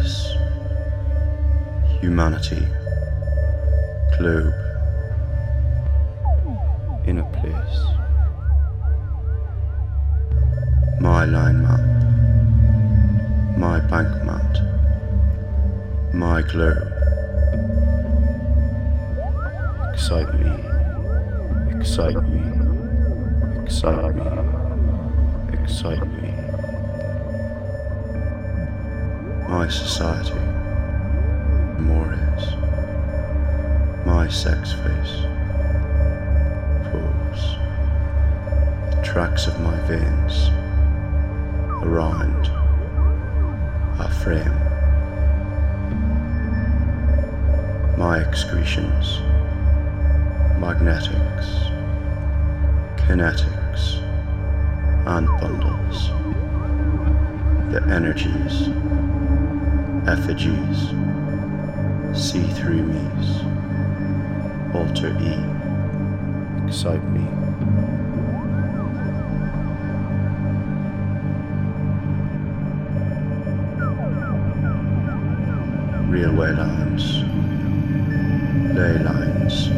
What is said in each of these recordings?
is humanity, globe, inner place. My line map, my bank mat, my globe. Excite me, excite me, excite me, excite me. my society, more is. My sex face, pools, the tracks of my veins, around, A frame. My excretions, magnetics, kinetics, and bundles the energies effigies, see-through me's, alter E, excite me. Railway lines, ley lines,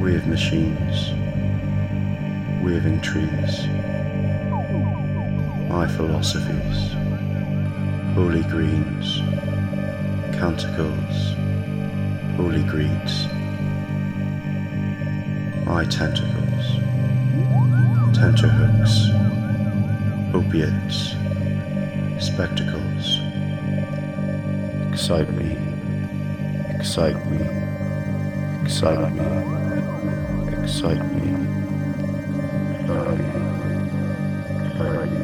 wave machines, waving trees, my philosophies holy greens, canticles, holy greeds, eye tentacles, tenterhooks, opiates, spectacles. Excite me, excite me, excite me, excite me. Excite me!